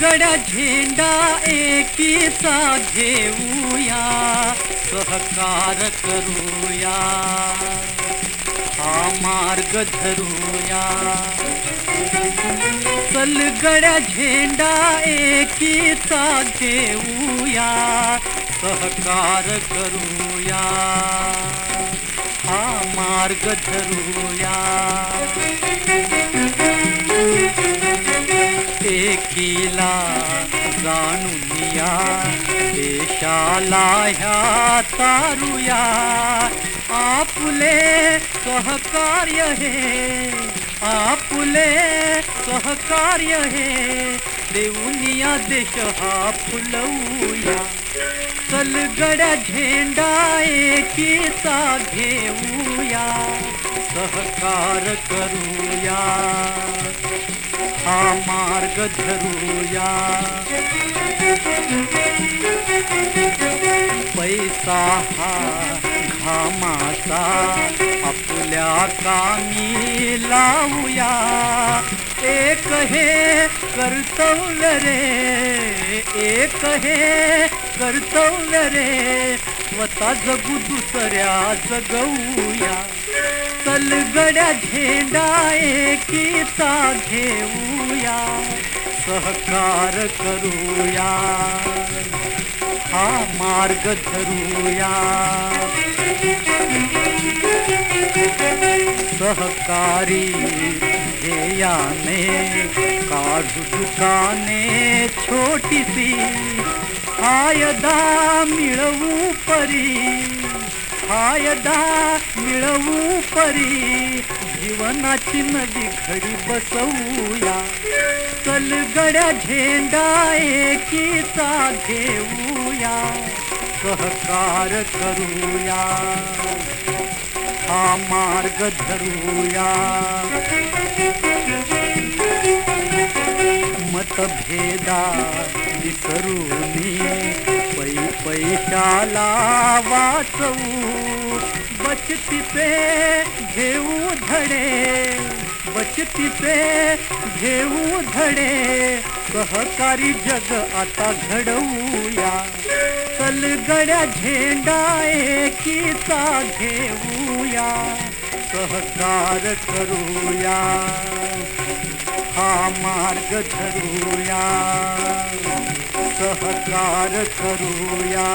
गड्या झेंडा एकीचा घेऊया सहकार करूया। मार्ग धरूया। सलगड़ा झेंडा एकीचा घेऊया सहकार करूया। हा मार्ग धरूया। एकीला जाणून या देशाला ह्या तारुया। आपुले सहकार्य हे, आपुले सहकार्य हे. देऊनिया देश हा फुलवूया. सलगड्या झेंडा एकीचा घेऊया. सहकार करूया. हा मार्ग धरूया. पैसा घामाचा आपल्या कामी लावूया. एक हे कर्तव्य रे एक हे कर्तव्य रे. स्वतः जगू दुसऱ्या जगवूया. सलगड्या झेंडा एकीचा घेऊया. सहकार करूया. हा मार्ग धरूया. सहकारी ध्येयाने काढू दुकाने छोटीशी फ़ायदा मिळवू परी, आयदा मिळवू परी जीवनाची नदी घडी बसवूया। सलगड्या झेंडा एकीचा घेऊया, सहकार करूया। हा मार्ग धरूया। मतभेदा विसरूनी पै पैशाला वाचवू बचतीचे घेऊ धडे। बचतीचे घेऊ धडे, सहकारी जग आता घडवूया. सलगड्या झेंडा एकीचा घेऊया, सहकार करूया हा मार्ग धरूया सहकार करूया